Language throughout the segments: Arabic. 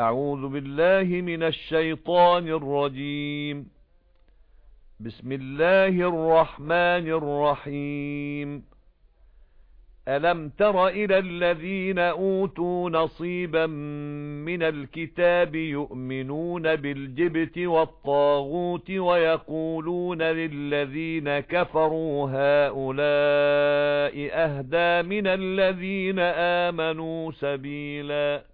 أعوذ بالله من الشيطان الرجيم. بسم الله الرحمن الرحيم. أَلَمْ تَرَ إِلَى الَّذِينَ أُوتُوا نَصِيبًا مِنَ الْكِتَابِ يُؤْمِنُونَ بِالْجِبْتِ وَالطَّاغُوتِ وَيَقُولُونَ لِلَّذِينَ كَفَرُوا هَؤُلَاءِ أَهْدَى مِنَ الَّذِينَ آمَنُوا سَبِيلًا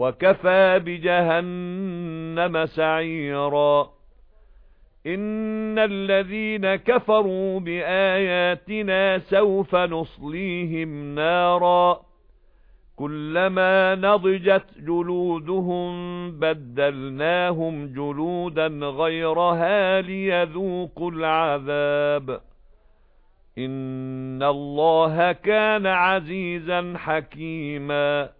وَكَفَى بِجَهَنَّمَ سَعِيرًا. إِنَّ الَّذِينَ كَفَرُوا بِآيَاتِنَا سَوْفَ نُصْلِيهِمْ نَارًا. كُلَّمَا نَضِجَتْ جُلُودُهُمْ بَدَّلْنَاهُمْ جُلُودًا غَيْرَهَا لِيَذُوقُوا الْعَذَابَ. إِنَّ اللَّهَ كَانَ عَزِيزًا حَكِيمًا.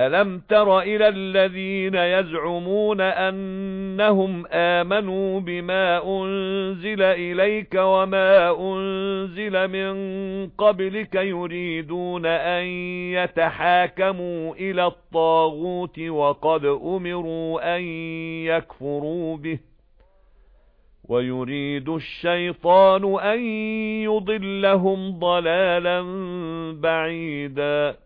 أَلَمْ تَرَ إِلَى الَّذِينَ يَزْعُمُونَ أَنَّهُمْ آمَنُوا بِمَا أُنْزِلَ إِلَيْكَ وَمَا أُنْزِلَ مِنْ قَبْلِكَ يُرِيدُونَ أَنْ يَتَحَاكَمُوا إِلَى الطَّاغُوتِ وَقَدْ أُمِرُوا أَنْ يَكْفُرُوا بِهِ وَيُرِيدُ الشَّيْطَانُ أَنْ يُضِلَّهُمْ ضَلَالًا بَعِيدًا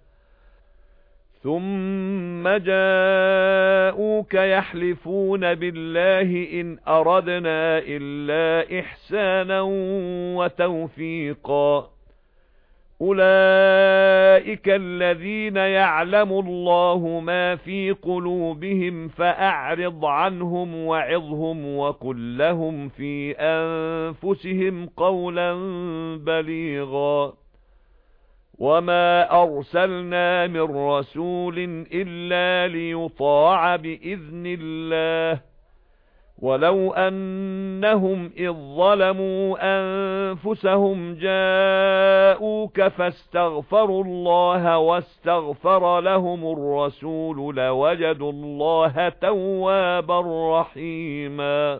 ثُمَّ جَاءُوكَ يَحْلِفُونَ بِاللَّهِ إِنْ أَرَدْنَا إِلَّا إِحْسَانًا وَتَوْفِيقًا أُولَئِكَ الَّذِينَ يَعْلَمُ اللَّهُ مَا فِي قُلُوبِهِمْ فَأَعْرِضْ عَنْهُمْ وَعِظْهُمْ وَقُل لَّهُمْ فِي أَنفُسِهِمْ قَوْلًا بَلِيغًا وَمَا أَرْسَلْنَا مِن رَّسُولٍ إِلَّا لِيُطَاعَ بِإِذْنِ اللَّهِ وَلَوْ أَنَّهُمْ إِذ ظَّلَمُوا أَنفُسَهُمْ جَاءُوكَ فَاسْتَغْفَرُوا اللَّهَ وَاسْتَغْفَرَ لَهُمُ الرَّسُولُ لَوَجَدُوا اللَّهَ تَوَّابًا رَحِيمًا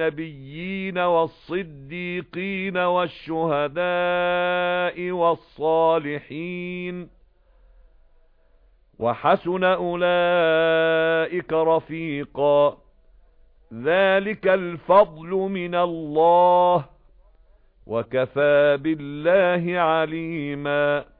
النَّبِيِّينَ وَالصِّدِّيقِينَ وَالشُّهَدَاءِ وَالصَّالِحِينَ وَحَسُنَ أُولَئِكَ رَفِيقًا. ذَلِكَ الْفَضْلُ مِنَ اللَّهِ. وَكَفَى بِاللَّهِ عَلِيمًا.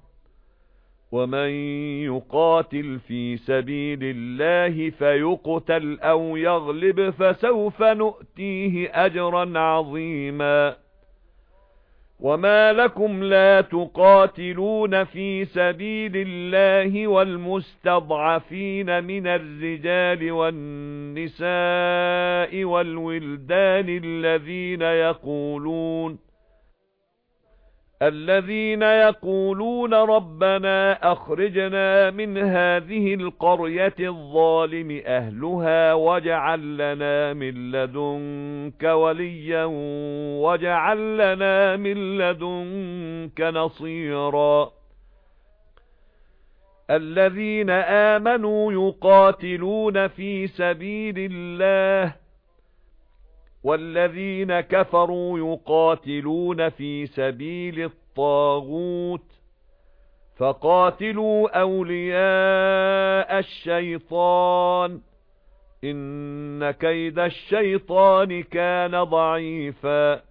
وَمَن يُقَاتِلْ فِي سَبِيلِ اللَّهِ فَيُقْتَلْ أَوْ يَغْلِبْ فَسَوْفَ نُؤْتِيهِ أَجْرًا عَظِيمًا وَمَا لَكُمْ لَا تُقَاتِلُونَ فِي سَبِيلِ اللَّهِ وَالْمُسْتَضْعَفِينَ مِنَ الرِّجَالِ وَالنِّسَاءِ وَالْوِلْدَانِ الَّذِينَ يَقُولُونَ الَّذِينَ يَقُولُونَ رَبَّنَا أَخْرِجْنَا مِنْ هَذِهِ الْقَرْيَةِ الظَّالِمِ أَهْلُهَا وَاجْعَل لَّنَا مِن لَّدُنكَ وَلِيًّا وَاجْعَل لَّنَا مِن لَّدُنكَ نَصِيرًا. الَّذِينَ آمَنُوا يُقَاتِلُونَ فِي سَبِيلِ اللَّهِ وَالَّذِينَ كَفَرُوا يُقَاتِلُونَ فِي سَبِيلِ الطَّاغُوتِ فَقَاتِلُوا أَوْلِيَاءَ الشَّيْطَانِ. إِنَّ كَيْدَ الشَّيْطَانِ كَانَ ضَعِيفًا.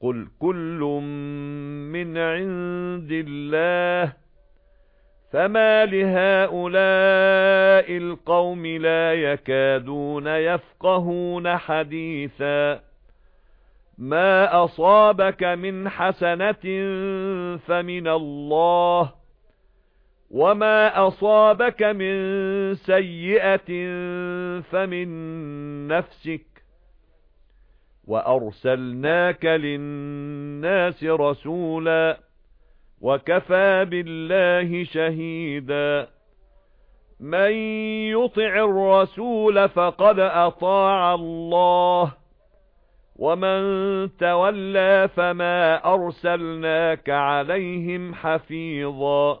قُلْ كُلٌّ مِنْ عِندِ اللَّهِ فَمَا لِهَؤُلَاءِ الْقَوْمِ لَا يَكَادُونَ يَفْقَهُونَ حَدِيثًا مَا أَصَابَكَ مِنْ حَسَنَةٍ فَمِنَ اللَّهِ وَمَا أَصَابَكَ مِنْ سَيِّئَةٍ فَمِنْ نَفْسِكَ وَأَرْسَلْنَاكَ لِلنَّاسِ رَسُولًا وَكَفَى بِاللَّهِ شَهِيدًا مَن يُطِعِ الرَّسُولَ فَقَدْ أَطَاعَ اللَّهَ وَمَن تَوَلَّى فَمَا أَرْسَلْنَاكَ عَلَيْهِمْ حَفِيظًا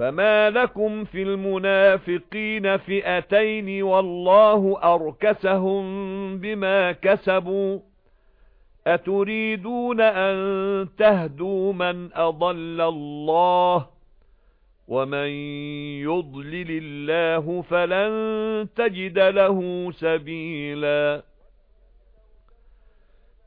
فَمَا لَكُمْ فِي الْمُنَافِقِينَ فِئَتَيْنِ وَاللَّهُ أَرْكَسَهُم بِمَا كَسَبُوا أَتُرِيدُونَ أَن تَهْدُوا مَن أَضَلَّ اللَّهُ وَمَن يُضْلِلِ اللَّهُ فَلَن تَجِدَ لَهُ سَبِيلًا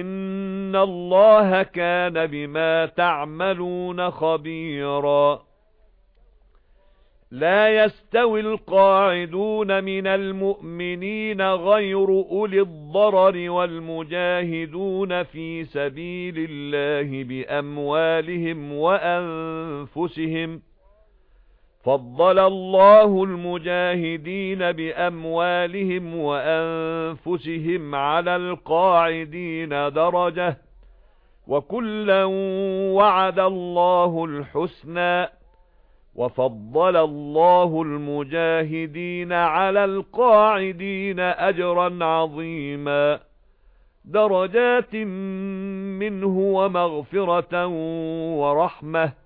إِنَّ اللَّهَ كَانَ بِمَا تَعْمَلُونَ خَبِيرًا. لا يستوي القاعدون من المؤمنين غير أولي الضرر والمجاهدون في سبيل الله بأموالهم وأنفسهم فَضَّلَ اللَّهُ الْمُجَاهِدِينَ بِأَمْوَالِهِمْ وَأَنفُسِهِمْ عَلَى الْقَاعِدِينَ دَرَجَةً وَكُلًّا وَعَدَ اللَّهُ الْحُسْنَى وَفَضَّلَ اللَّهُ الْمُجَاهِدِينَ عَلَى الْقَاعِدِينَ أَجْرًا عَظِيمًا دَرَجَاتٍ مِنْهُ وَمَغْفِرَةً وَرَحْمَةً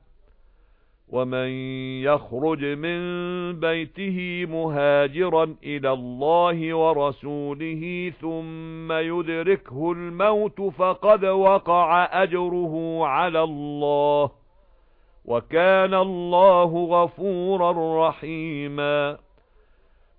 وَمَن يَخْرُجْ مِن بَيْتِهِ مُهَاجِرًا إِلَى اللَّهِ وَرَسُولِهِ ثُمَّ يُدْرِكْهُ الْمَوْتُ فَقَدْ وَقَعَ أَجْرُهُ عَلَى اللَّهِ وَكَانَ اللَّهُ غَفُورًا رَّحِيمًا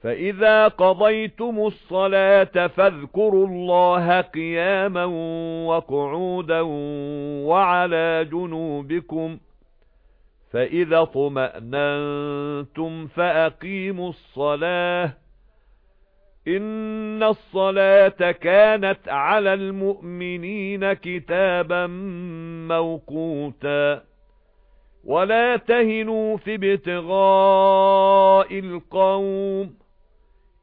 فَإِذَا قَضَيْتُمُ الصَّلَاةَ فَاذْكُرُوا اللَّهَ قِيَامًا وَقُعُودًا وَعَلَى جُنُوبِكُمْ فَإِذَا طُمَأْنَنتُمْ فَأَقِيمُوا الصَّلَاةَ إِنَّ الصَّلَاةَ كَانَتْ عَلَى الْمُؤْمِنِينَ كِتَابًا مَّوْقُوتًا وَلَا تَهِنُوا فِي ابْتِغَاءِ الْقَوْمِ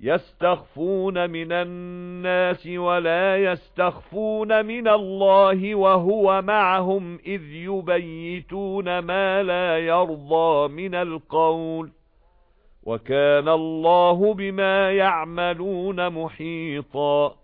يَسْتَخْفُونَ مِنَ النَّاسِ وَلَا يَسْتَخْفُونَ مِنَ اللَّهِ وَهُوَ مَعَهُمْ إِذْ يُبَيِّتُونَ مَا لَا يَرْضَى مِنَ الْقَوْلِ وَكَانَ اللَّهُ بِمَا يَعْمَلُونَ مُحِيطًا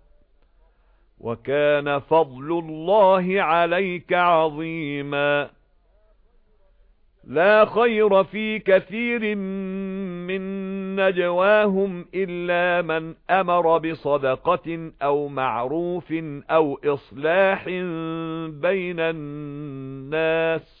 وَكَانَ فَضْلُ اللَّهِ عَلَيْكَ عَظِيمًا. لَا خَيْرَ فِي كَثِيرٍ مِّن نَّجْوَاهُمْ إِلَّا مَنْ أَمَرَ بِصَدَقَةٍ أَوْ مَعْرُوفٍ أَوْ إِصْلَاحٍ بَيْنَ النَّاسِ.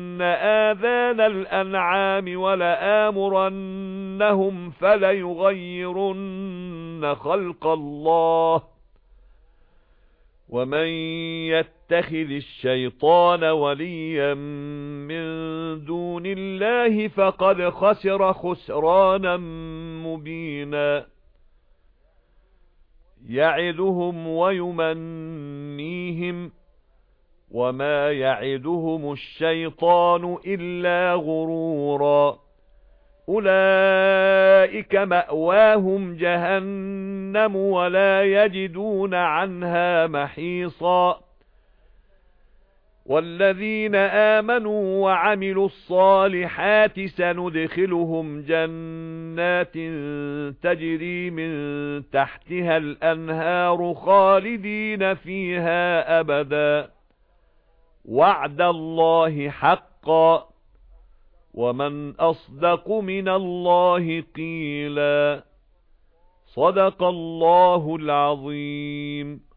آذَانَ الْأَنْعَامِ وَلَآمُرَنَّهُمْ فَلَيُغَيِّرُنَّ خَلْقَ اللَّهِ وَمَن يَتَّخِذِ الشَّيْطَانَ وَلِيًّا مِّن دُونِ اللَّهِ فَقَدْ خَسِرَ خُسْرَانًا مُبِينًا يَعِدُهُمْ وَيُمَنِّيهِمْ وَمَا يَعِدُهُمُ الشَّيْطَانُ إِلَّا غُرُورًا أُولَئِكَ مَأْوَاهُمْ جَهَنَّمُ وَلَا يَجِدُونَ عَنْهَا مَحِيصًا وَالَّذِينَ آمَنُوا وَعَمِلُوا الصَّالِحَاتِ سَنُدْخِلُهُمْ جَنَّاتٍ تَجْرِي مِن تَحْتِهَا الْأَنْهَارُ خَالِدِينَ فِيهَا أَبَدًا وَعْدَ اللَّهِ حَقًّا وَمَنْ أَصْدَقُ مِنَ اللَّهِ قِيلًا. صَدَقَ اللَّهُ الْعَظِيمُ.